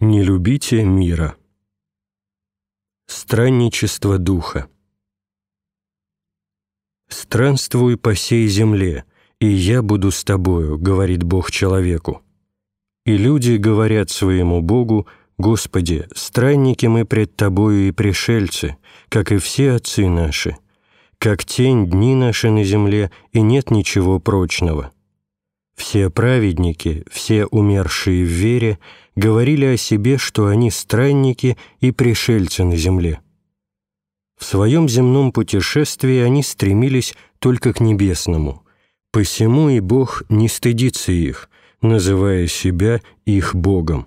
Не любите мира. Странничество духа. «Странствуй по сей земле, и я буду с тобою», — говорит Бог человеку. И люди говорят своему Богу, «Господи, странники мы пред Тобою и пришельцы, как и все отцы наши, как тень дни наши на земле, и нет ничего прочного». Все праведники, все умершие в вере, говорили о себе, что они странники и пришельцы на земле. В своем земном путешествии они стремились только к небесному. Посему и Бог не стыдится их, называя себя их Богом.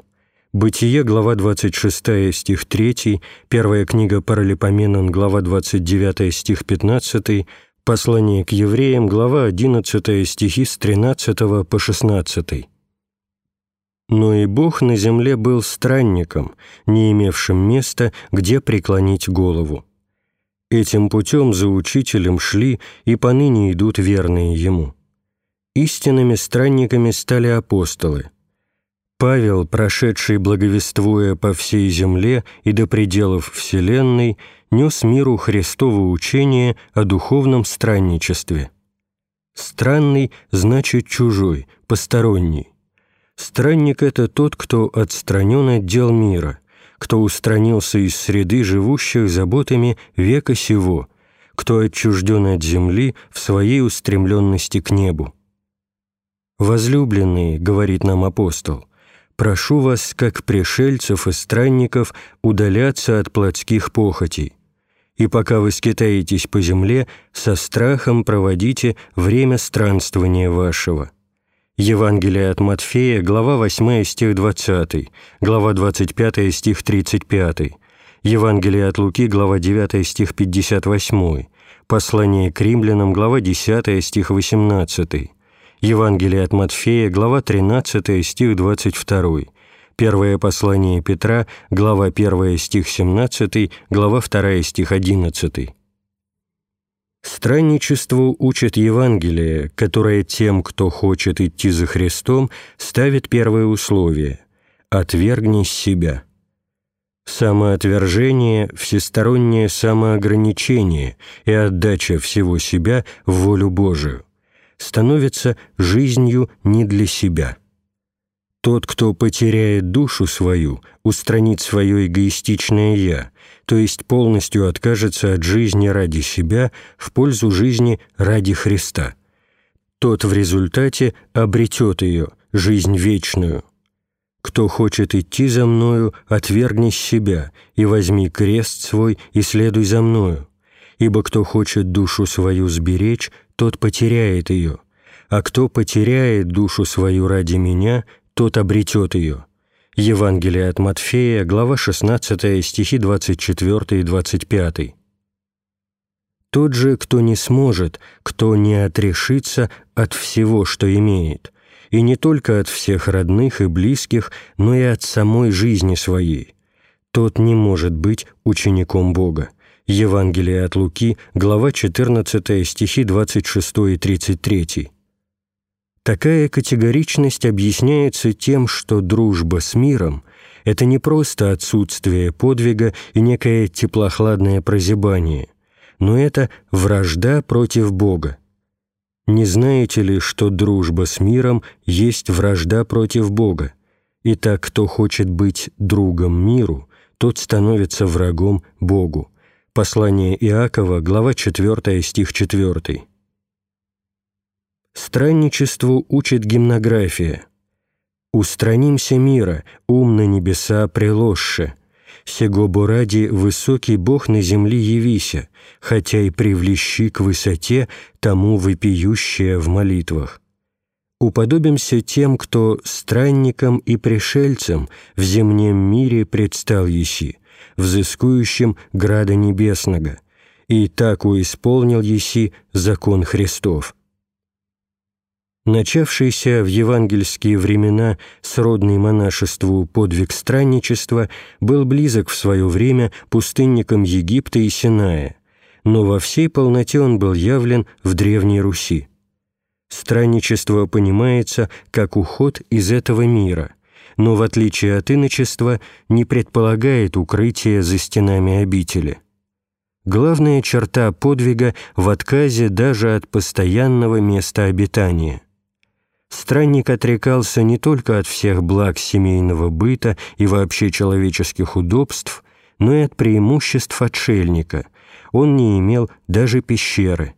Бытие, глава 26, стих 3, первая книга Паралипоменон, глава 29, стих 15, Послание к евреям, глава 11, стихи с 13 по 16. «Но и Бог на земле был странником, не имевшим места, где преклонить голову. Этим путем за учителем шли и поныне идут верные ему. Истинными странниками стали апостолы – Павел, прошедший благовествуя по всей земле и до пределов Вселенной, нес миру Христово учение о духовном странничестве. Странный значит чужой, посторонний. Странник – это тот, кто отстранен от дел мира, кто устранился из среды живущих заботами века сего, кто отчужден от земли в своей устремленности к небу. «Возлюбленные», — говорит нам апостол, прошу вас, как пришельцев и странников, удаляться от плотских похотей. И пока вы скитаетесь по земле, со страхом проводите время странствования вашего». Евангелие от Матфея, глава 8, стих 20, глава 25, стих 35, Евангелие от Луки, глава 9, стих 58, Послание к римлянам, глава 10, стих 18, Евангелие от Матфея, глава 13, стих 22. Первое послание Петра, глава 1, стих 17, глава 2, стих 11. Странничеству учит Евангелие, которое тем, кто хочет идти за Христом, ставит первое условие – «отвергни себя». Самоотвержение, всестороннее самоограничение и отдача всего себя в волю Божию становится жизнью не для себя. Тот, кто потеряет душу свою, устранит свое эгоистичное «я», то есть полностью откажется от жизни ради себя в пользу жизни ради Христа. Тот в результате обретет ее, жизнь вечную. Кто хочет идти за мною, отвергни себя и возьми крест свой и следуй за мною. Ибо кто хочет душу свою сберечь, тот потеряет ее, а кто потеряет душу свою ради меня, тот обретет ее». Евангелие от Матфея, глава 16, стихи 24 и 25. «Тот же, кто не сможет, кто не отрешится от всего, что имеет, и не только от всех родных и близких, но и от самой жизни своей, тот не может быть учеником Бога». Евангелие от Луки, глава 14, стихи 26 и 33. Такая категоричность объясняется тем, что дружба с миром – это не просто отсутствие подвига и некое теплохладное прозябание, но это вражда против Бога. Не знаете ли, что дружба с миром есть вражда против Бога? Итак, кто хочет быть другом миру, тот становится врагом Богу. Послание Иакова, глава 4, стих 4. Странничеству учит гимнография. «Устранимся мира, ум на небеса приложше. Сего ради высокий Бог на земле явися, хотя и привлещи к высоте тому вопиющее в молитвах. Уподобимся тем, кто странникам и пришельцам в земнем мире предстал еси, взыскующим града небесного, и так уисполнил еси закон Христов». Начавшийся в евангельские времена сродный монашеству подвиг странничества был близок в свое время пустынникам Египта и Синая, но во всей полноте он был явлен в Древней Руси. Странничество понимается как уход из этого мира, но, в отличие от иночества, не предполагает укрытия за стенами обители. Главная черта подвига в отказе даже от постоянного места обитания. Странник отрекался не только от всех благ семейного быта и вообще человеческих удобств, но и от преимуществ отшельника. Он не имел даже пещеры.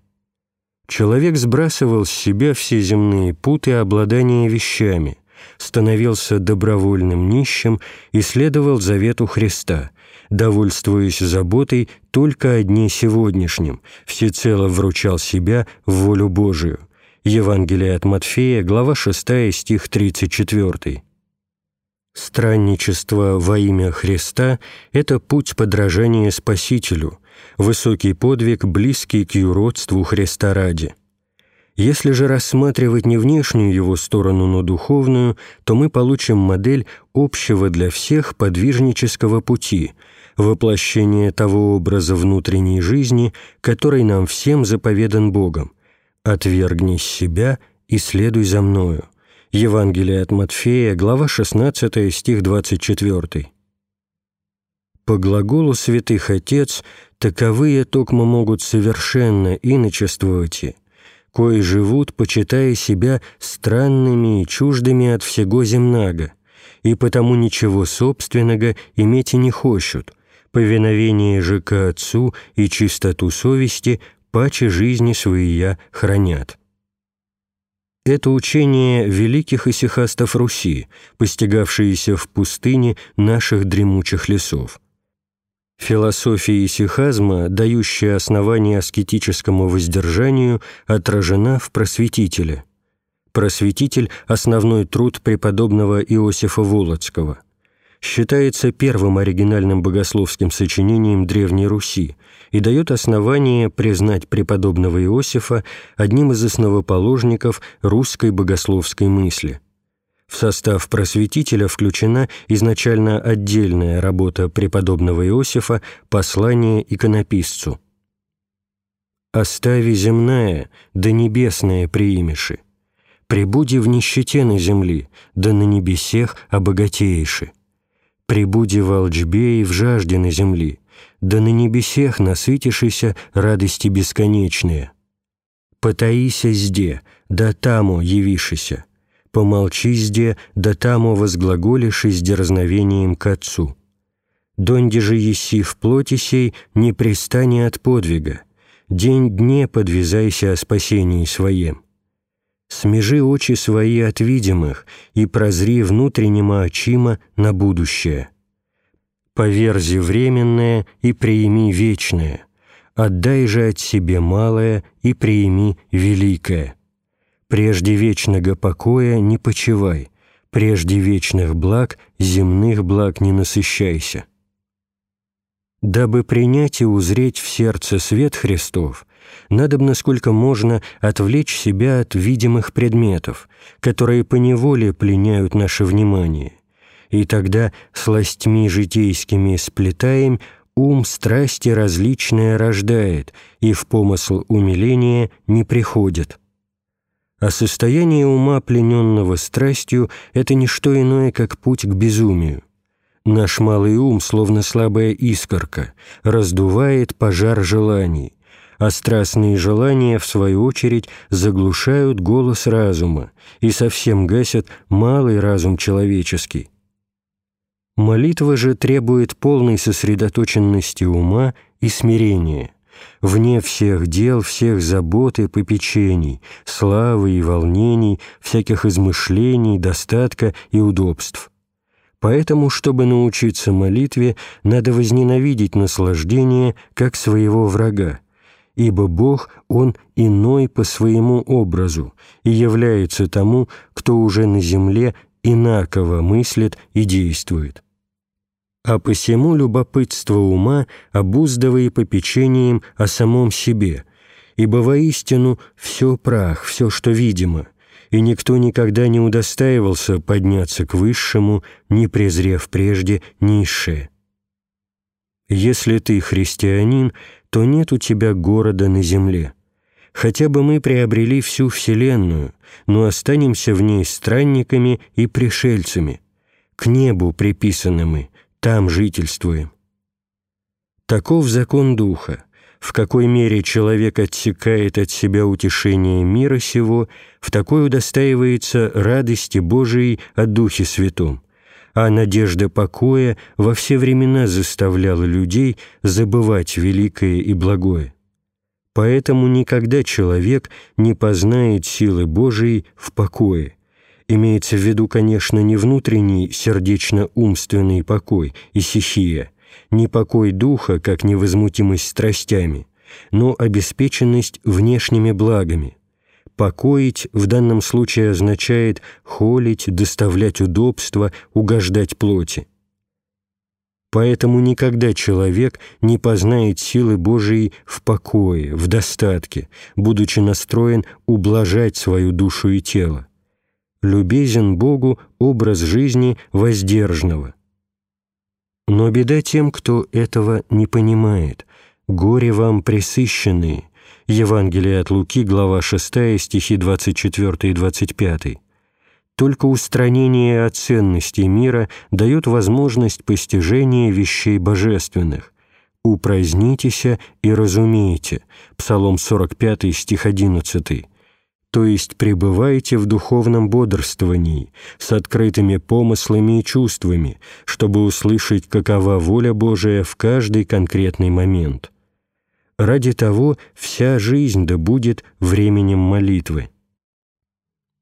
Человек сбрасывал с себя все земные путы обладания вещами, становился добровольным нищим и следовал завету Христа, довольствуясь заботой только о дне сегодняшнем, всецело вручал себя в волю Божию. Евангелие от Матфея, глава 6, стих 34. Странничество во имя Христа – это путь подражания Спасителю, высокий подвиг, близкий к юродству Христа ради – если же рассматривать не внешнюю его сторону, но духовную, то мы получим модель общего для всех подвижнического пути, воплощение того образа внутренней жизни, который нам всем заповедан Богом. «Отвергни себя и следуй за мною». Евангелие от Матфея, глава 16, стих 24. По глаголу святых Отец таковые токмо могут совершенно иночествовать кои живут, почитая себя странными и чуждыми от всего земного, и потому ничего собственного иметь и не хочут, повиновение же к Отцу и чистоту совести паче жизни своия хранят. Это учение великих исихастов Руси, постигавшиеся в пустыне наших дремучих лесов. Философия исихазма, дающая основание аскетическому воздержанию, отражена в «Просветителе». «Просветитель» — основной труд преподобного Иосифа Волоцкого. Считается первым оригинальным богословским сочинением Древней Руси и дает основание признать преподобного Иосифа одним из основоположников русской богословской мысли. В состав просветителя включена изначально отдельная работа преподобного Иосифа «Послание иконописцу». «Остави земная, да небесное приимеши. Прибуди в нищете на земли, да на небесех обогатееши. Прибуди в алчбе и в жажде на земли, да на небесех насытишися радости бесконечные. Потаися зде, да тамо явишися» помолчи зде, да тамо с дерзновением к Отцу. Донде же еси в плоти сей не пристани от подвига, день дне подвязайся о спасении своем. Смежи очи свои от видимых и прозри внутреннего очима на будущее. Поверзи временное и приими вечное, отдай же от себе малое и приими великое. Прежде вечного покоя не почивай, прежде вечных благ земных благ не насыщайся. Дабы принять и узреть в сердце свет Христов, надо бы насколько можно отвлечь себя от видимых предметов, которые поневоле пленяют наше внимание, и тогда сластьми житейскими сплетаем ум страсти различные рождает и в помысл умиления не приходит – а состояние ума, плененного страстью, это не что иное, как путь к безумию. Наш малый ум, словно слабая искорка, раздувает пожар желаний, а страстные желания, в свою очередь, заглушают голос разума и совсем гасят малый разум человеческий. Молитва же требует полной сосредоточенности ума и смирения вне всех дел, всех забот и попечений, славы и волнений, всяких измышлений, достатка и удобств. Поэтому, чтобы научиться молитве, надо возненавидеть наслаждение как своего врага, ибо Бог, Он иной по своему образу и является тому, кто уже на земле инаково мыслит и действует а посему любопытство ума обуздывай попечением о самом себе, ибо воистину все прах, все, что видимо, и никто никогда не удостаивался подняться к высшему, не презрев прежде низшее. Если ты христианин, то нет у тебя города на земле. Хотя бы мы приобрели всю Вселенную, но останемся в ней странниками и пришельцами, к небу приписаны мы, там жительствуем. Таков закон Духа. В какой мере человек отсекает от себя утешение мира сего, в такой удостаивается радости Божией о Духе Святом, а надежда покоя во все времена заставляла людей забывать великое и благое. Поэтому никогда человек не познает силы Божией в покое. Имеется в виду, конечно, не внутренний сердечно-умственный покой и сихия, не покой духа, как невозмутимость страстями, но обеспеченность внешними благами. Покоить в данном случае означает холить, доставлять удобства, угождать плоти. Поэтому никогда человек не познает силы Божией в покое, в достатке, будучи настроен ублажать свою душу и тело. Любезен Богу образ жизни воздержного – но беда тем, кто этого не понимает. Горе вам пресыщенные. Евангелие от Луки, глава 6, стихи 24 и 25. Только устранение от ценностей мира дает возможность постижения вещей божественных. «Упразднитесь и разумейте» Псалом 45, стих 11 то есть пребывайте в духовном бодрствовании, с открытыми помыслами и чувствами, чтобы услышать, какова воля Божия в каждый конкретный момент. Ради того вся жизнь да будет временем молитвы.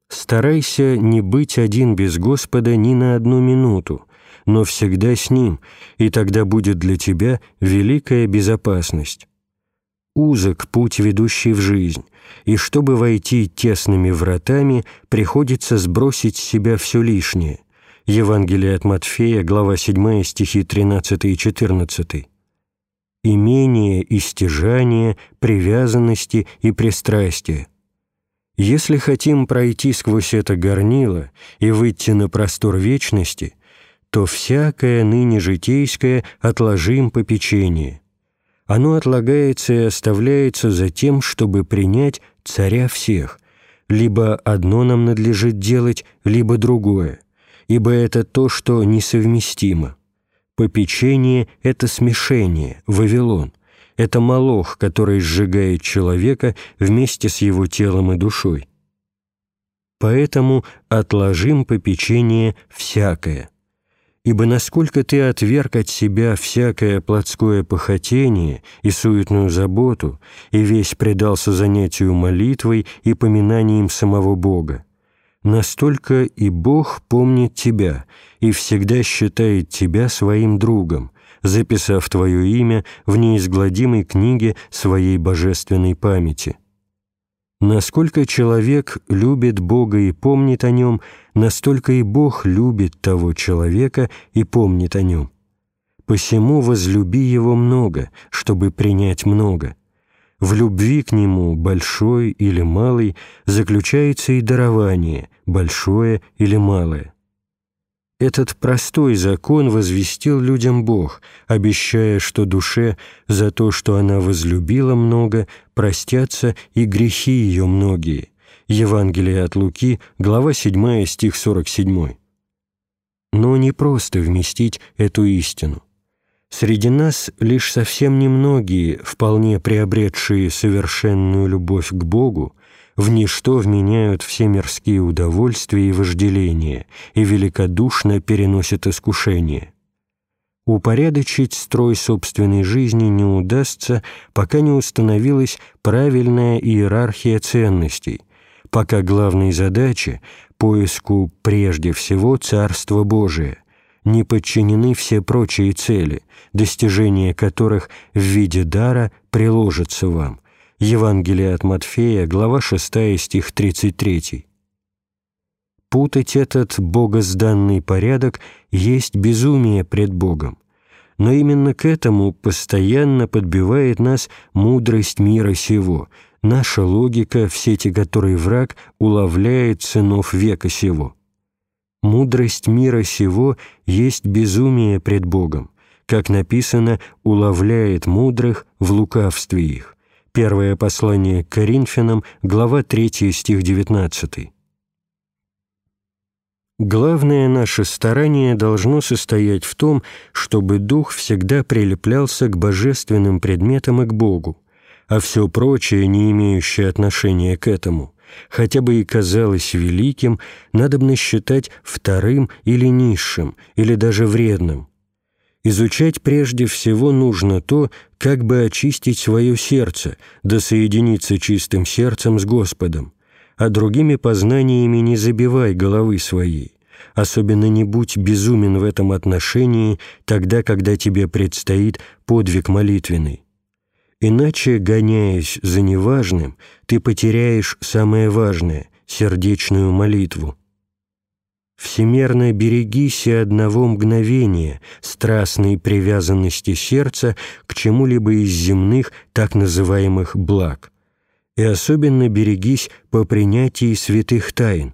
Старайся не быть один без Господа ни на одну минуту, но всегда с Ним, и тогда будет для тебя великая безопасность. Узок путь, ведущий в жизнь, и чтобы войти тесными вратами, приходится сбросить с себя все лишнее. Евангелие от Матфея, глава 7, стихи 13 и 14. Имение, истяжание, привязанности и пристрастия. Если хотим пройти сквозь это горнило и выйти на простор вечности, то всякое ныне житейское отложим попечение, оно отлагается и оставляется за тем, чтобы принять царя всех. Либо одно нам надлежит делать, либо другое, ибо это то, что несовместимо. Попечение — это смешение, Вавилон. Это молох, который сжигает человека вместе с его телом и душой. Поэтому отложим попечение всякое ибо насколько ты отверг от себя всякое плотское похотение и суетную заботу, и весь предался занятию молитвой и поминанием самого Бога, настолько и Бог помнит тебя и всегда считает тебя своим другом, записав твое имя в неизгладимой книге своей божественной памяти. Насколько человек любит Бога и помнит о Нем, настолько и Бог любит того человека и помнит о Нем. Посему возлюби Его много, чтобы принять много. В любви к Нему, большой или малый, заключается и дарование, большое или малое. Этот простой закон возвестил людям Бог, обещая, что душе за то, что она возлюбила много, простятся и грехи ее многие. Евангелие от Луки, глава 7, стих 47. Но не просто вместить эту истину. Среди нас лишь совсем немногие, вполне приобретшие совершенную любовь к Богу, в ничто вменяют все мирские удовольствия и вожделения и великодушно переносят искушения. Упорядочить строй собственной жизни не удастся, пока не установилась правильная иерархия ценностей, пока главной задаче, поиску прежде всего Царства Божия, не подчинены все прочие цели, достижение которых в виде дара приложится вам, Евангелие от Матфея, глава 6, стих 33. Путать этот богозданный порядок есть безумие пред Богом. Но именно к этому постоянно подбивает нас мудрость мира сего, наша логика, в сети которой враг уловляет сынов века сего. Мудрость мира сего есть безумие пред Богом, как написано, уловляет мудрых в лукавстве их. Первое послание к Коринфянам, глава 3, стих 19. Главное наше старание должно состоять в том, чтобы дух всегда прилеплялся к божественным предметам и к Богу, а все прочее, не имеющее отношения к этому, хотя бы и казалось великим, надобно считать вторым или низшим, или даже вредным. Изучать прежде всего нужно то, как бы очистить свое сердце, да соединиться чистым сердцем с Господом, а другими познаниями не забивай головы своей. Особенно не будь безумен в этом отношении тогда, когда тебе предстоит подвиг молитвенный. Иначе, гоняясь за неважным, ты потеряешь самое важное — сердечную молитву. Всемерно берегись и одного мгновения страстной привязанности сердца к чему-либо из земных так называемых благ. И особенно берегись по принятии святых тайн.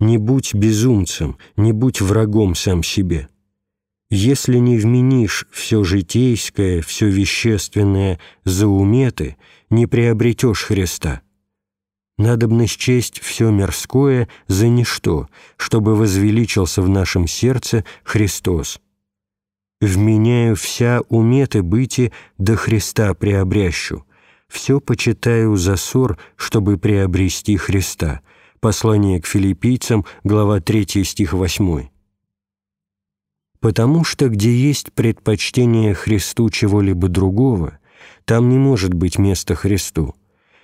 Не будь безумцем, не будь врагом сам себе. Если не вменишь все житейское, все вещественное за уметы, не приобретешь Христа. Надобно счесть все мирское за ничто, чтобы возвеличился в нашем сердце Христос. «Вменяю вся уметы быти до Христа приобрящу, все почитаю за ссор, чтобы приобрести Христа». Послание к филиппийцам, глава 3, стих 8 потому что где есть предпочтение Христу чего-либо другого, там не может быть места Христу.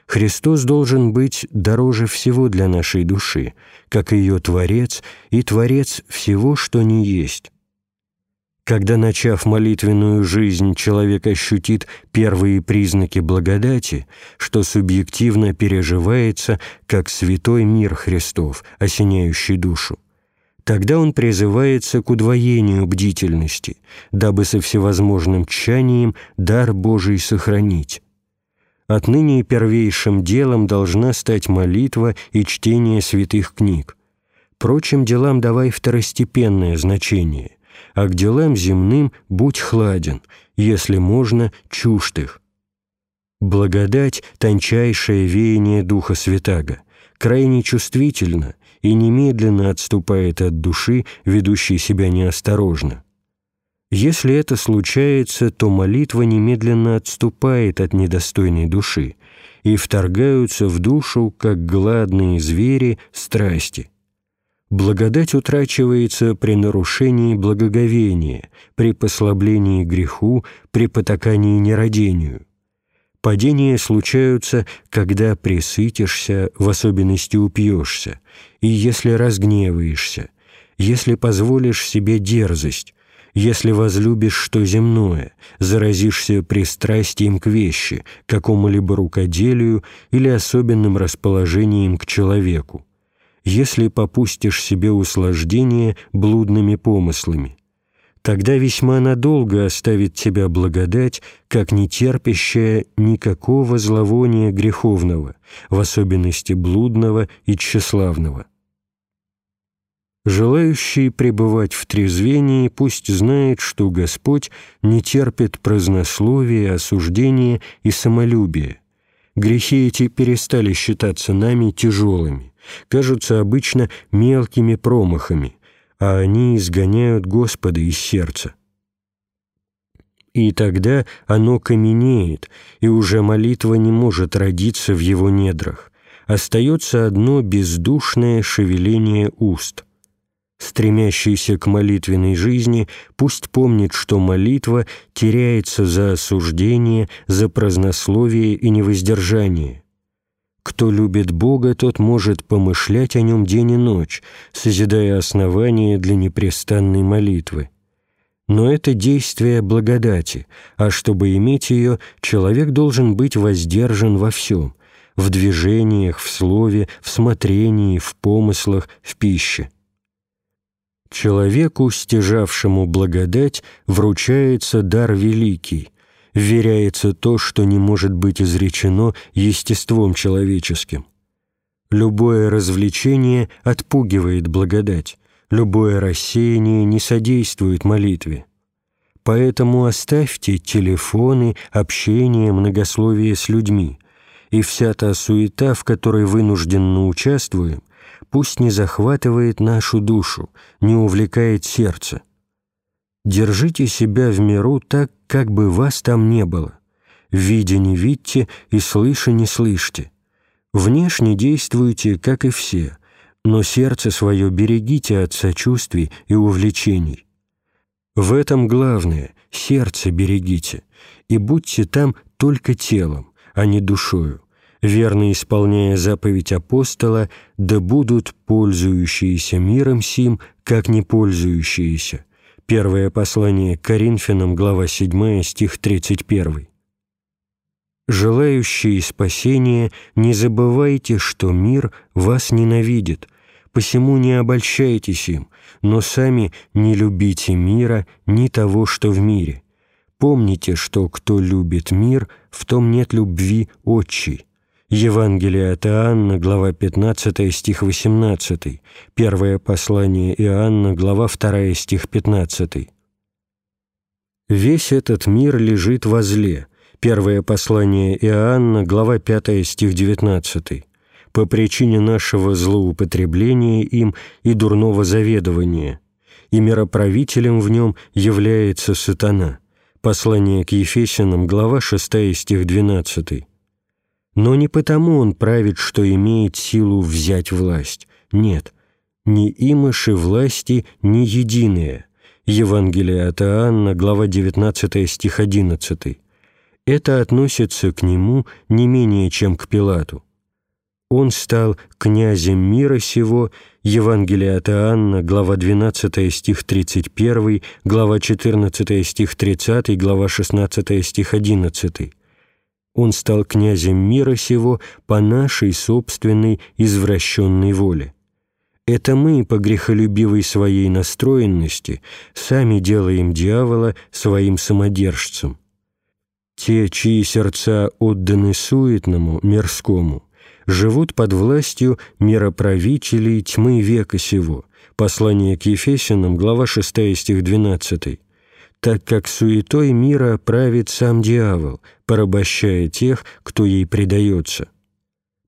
Христос должен быть дороже всего для нашей души, как ее Творец и Творец всего, что не есть. Когда, начав молитвенную жизнь, человек ощутит первые признаки благодати, что субъективно переживается как святой мир Христов, осеняющий душу, Тогда он призывается к удвоению бдительности, дабы со всевозможным тщанием дар Божий сохранить. Отныне первейшим делом должна стать молитва и чтение святых книг. Прочим делам давай второстепенное значение, а к делам земным будь хладен, если можно, чужд их. Благодать — тончайшее веяние Духа Святаго, крайне чувствительно и немедленно отступает от души, ведущей себя неосторожно. Если это случается, то молитва немедленно отступает от недостойной души, и вторгаются в душу, как гладные звери, страсти. Благодать утрачивается при нарушении благоговения, при послаблении греху, при потакании нерадению. Падения случаются, когда присытишься, в особенности упьешься, и если разгневаешься, если позволишь себе дерзость, если возлюбишь что земное, заразишься пристрастием к вещи, какому-либо рукоделию или особенным расположением к человеку, если попустишь себе услаждение блудными помыслами, тогда весьма надолго оставит тебя благодать, как не терпящая никакого зловония греховного, в особенности блудного и тщеславного. Желающий пребывать в трезвении пусть знает, что Господь не терпит празднословия, осуждения и самолюбия. Грехи эти перестали считаться нами тяжелыми, кажутся обычно мелкими промахами – а они изгоняют Господа из сердца. И тогда оно каменеет, и уже молитва не может родиться в его недрах. Остается одно бездушное шевеление уст. Стремящийся к молитвенной жизни пусть помнит, что молитва теряется за осуждение, за празднословие и невоздержание. Кто любит Бога, тот может помышлять о Нем день и ночь, созидая основания для непрестанной молитвы. Но это действие благодати, а чтобы иметь ее, человек должен быть воздержан во всем – в движениях, в слове, в смотрении, в помыслах, в пище. Человеку, стяжавшему благодать, вручается дар великий, вверяется то, что не может быть изречено естеством человеческим. Любое развлечение отпугивает благодать, любое рассеяние не содействует молитве. Поэтому оставьте телефоны, общение, многословие с людьми, и вся та суета, в которой вынужденно участвуем, пусть не захватывает нашу душу, не увлекает сердце. Держите себя в миру так, как бы вас там не было. Видя не видьте и слыша не слышьте. Внешне действуйте, как и все, но сердце свое берегите от сочувствий и увлечений. В этом главное — сердце берегите, и будьте там только телом, а не душою, верно исполняя заповедь апостола, да будут пользующиеся миром сим, как не пользующиеся. Первое послание к Коринфянам, глава 7, стих 31. Желающие спасения, не забывайте, что мир вас ненавидит, посему не обольщайтесь им, но сами не любите мира, ни того, что в мире. Помните, что кто любит мир, в том нет любви отчей. Евангелие от Иоанна, глава 15, стих 18, первое послание Иоанна, глава 2, стих 15. «Весь этот мир лежит во зле», первое послание Иоанна, глава 5, стих 19 по причине нашего злоупотребления им и дурного заведования, и мироправителем в нем является сатана. Послание к Ефесянам, глава 6, стих 12. Но не потому он правит, что имеет силу взять власть. Нет, ни имыши власти, ни единые. Евангелие от Иоанна, глава 19, стих 11. Это относится к нему не менее, чем к Пилату он стал князем мира сего, Евангелие от Иоанна, глава 12, стих 31, глава 14, стих 30, глава 16, стих 11. Он стал князем мира сего по нашей собственной извращенной воле. Это мы, по грехолюбивой своей настроенности, сами делаем дьявола своим самодержцем. Те, чьи сердца отданы суетному, мирскому – живут под властью мироправителей тьмы века сего. Послание к Ефесянам, глава 6, стих 12. Так как суетой мира правит сам дьявол, порабощая тех, кто ей предается.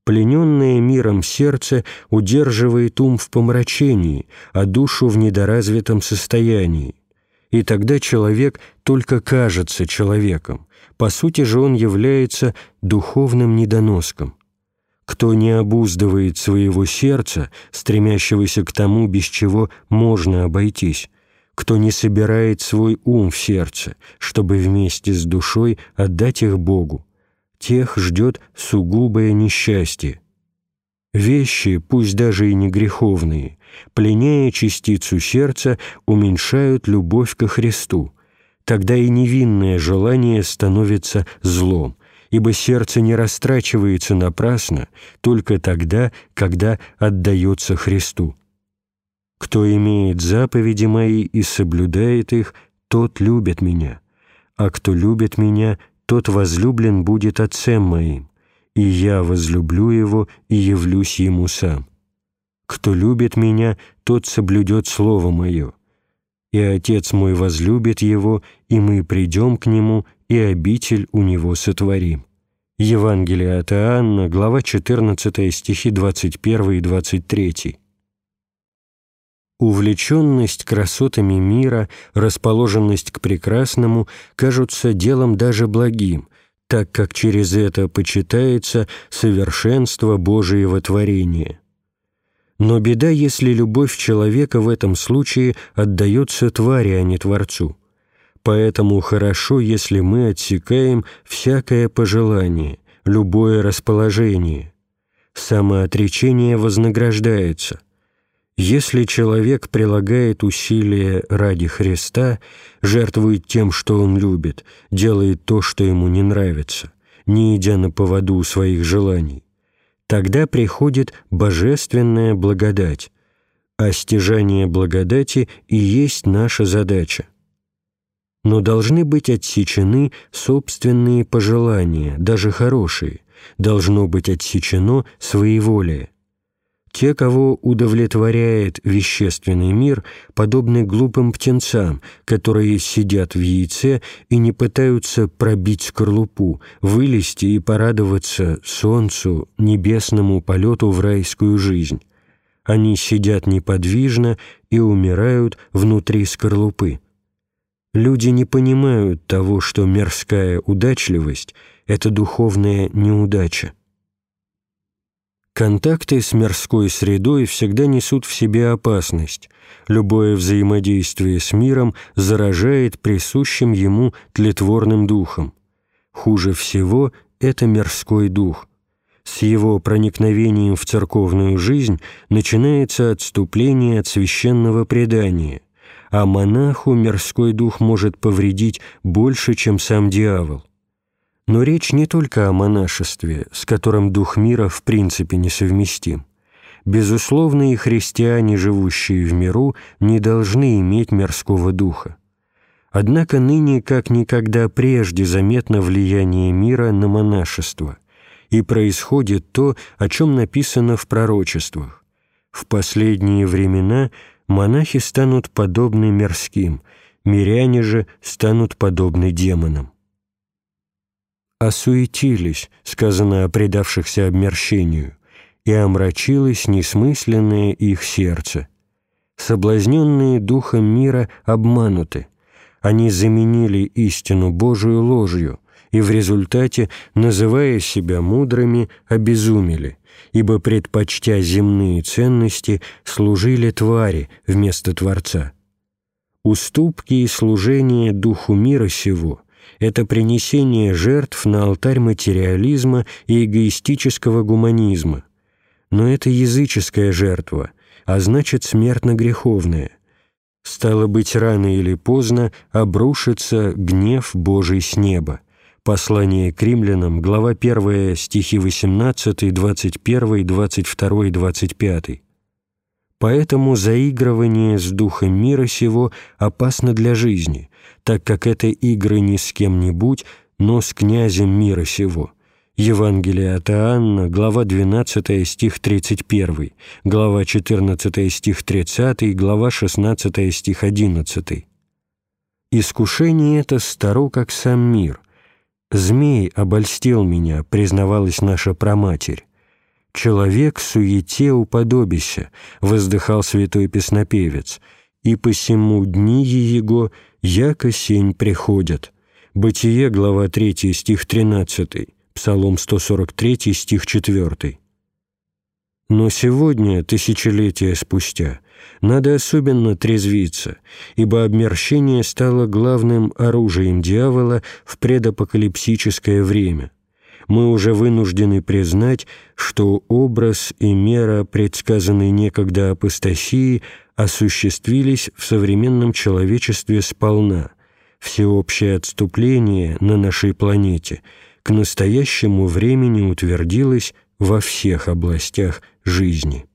Плененное миром сердце удерживает ум в помрачении, а душу в недоразвитом состоянии. И тогда человек только кажется человеком, по сути же он является духовным недоноском кто не обуздывает своего сердца, стремящегося к тому, без чего можно обойтись, кто не собирает свой ум в сердце, чтобы вместе с душой отдать их Богу, тех ждет сугубое несчастье. Вещи, пусть даже и не греховные, пленяя частицу сердца, уменьшают любовь ко Христу, тогда и невинное желание становится злом, ибо сердце не растрачивается напрасно только тогда, когда отдается Христу. Кто имеет заповеди мои и соблюдает их, тот любит меня, а кто любит меня, тот возлюблен будет Отцем моим, и я возлюблю его и явлюсь ему сам. Кто любит меня, тот соблюдет Слово мое, и Отец мой возлюбит его, и мы придем к нему и обитель у него сотворим». Евангелие от Иоанна, глава 14, стихи 21 и 23. Увлеченность красотами мира, расположенность к прекрасному кажутся делом даже благим, так как через это почитается совершенство Божиего творения. Но беда, если любовь человека в этом случае отдается твари, а не Творцу – Поэтому хорошо, если мы отсекаем всякое пожелание, любое расположение. Самоотречение вознаграждается. Если человек прилагает усилия ради Христа, жертвует тем, что он любит, делает то, что ему не нравится, не идя на поводу своих желаний, тогда приходит божественная благодать, а стяжание благодати и есть наша задача но должны быть отсечены собственные пожелания, даже хорошие, должно быть отсечено своеволие. Те, кого удовлетворяет вещественный мир, подобны глупым птенцам, которые сидят в яйце и не пытаются пробить скорлупу, вылезти и порадоваться солнцу, небесному полету в райскую жизнь. Они сидят неподвижно и умирают внутри скорлупы. Люди не понимают того, что мирская удачливость — это духовная неудача. Контакты с мирской средой всегда несут в себе опасность. Любое взаимодействие с миром заражает присущим ему тлетворным духом. Хуже всего — это мирской дух. С его проникновением в церковную жизнь начинается отступление от священного предания, а монаху мирской дух может повредить больше, чем сам дьявол. Но речь не только о монашестве, с которым дух мира в принципе несовместим. Безусловно, и христиане, живущие в миру, не должны иметь мирского духа. Однако ныне как никогда прежде заметно влияние мира на монашество, и происходит то, о чем написано в пророчествах. В последние времена монахи станут подобны мирским, миряне же станут подобны демонам осуетились, сказано о предавшихся обмерщению, и омрачилось несмысленное их сердце. Соблазненные духом мира обмануты, они заменили истину Божию ложью, и в результате, называя себя мудрыми, обезумели, ибо, предпочтя земные ценности, служили твари вместо Творца. Уступки и служение духу мира сего это принесение жертв на алтарь материализма и эгоистического гуманизма. Но это языческая жертва, а значит смертно-греховная. Стало быть, рано или поздно обрушится гнев Божий с неба. Послание к римлянам, глава 1, стихи 18, 21, 22, 25. Поэтому заигрывание с духом мира сего опасно для жизни, так как это игры не с кем-нибудь, но с князем мира сего. Евангелие от Иоанна, глава 12, стих 31, глава 14, стих 30, глава 16, стих 11. Искушение это старо, как сам мир. «Змей обольстил меня», — признавалась наша праматерь. «Человек суете уподобися», — воздыхал святой песнопевец, «и посему дни его яко сень приходят». Бытие, глава 3, стих 13, Псалом 143, стих 4. Но сегодня, тысячелетия спустя, надо особенно трезвиться, ибо обмерщение стало главным оружием дьявола в предапокалипсическое время. Мы уже вынуждены признать, что образ и мера, предсказанные некогда апостасии, осуществились в современном человечестве сполна. Всеобщее отступление на нашей планете к настоящему времени утвердилось во всех областях жизни.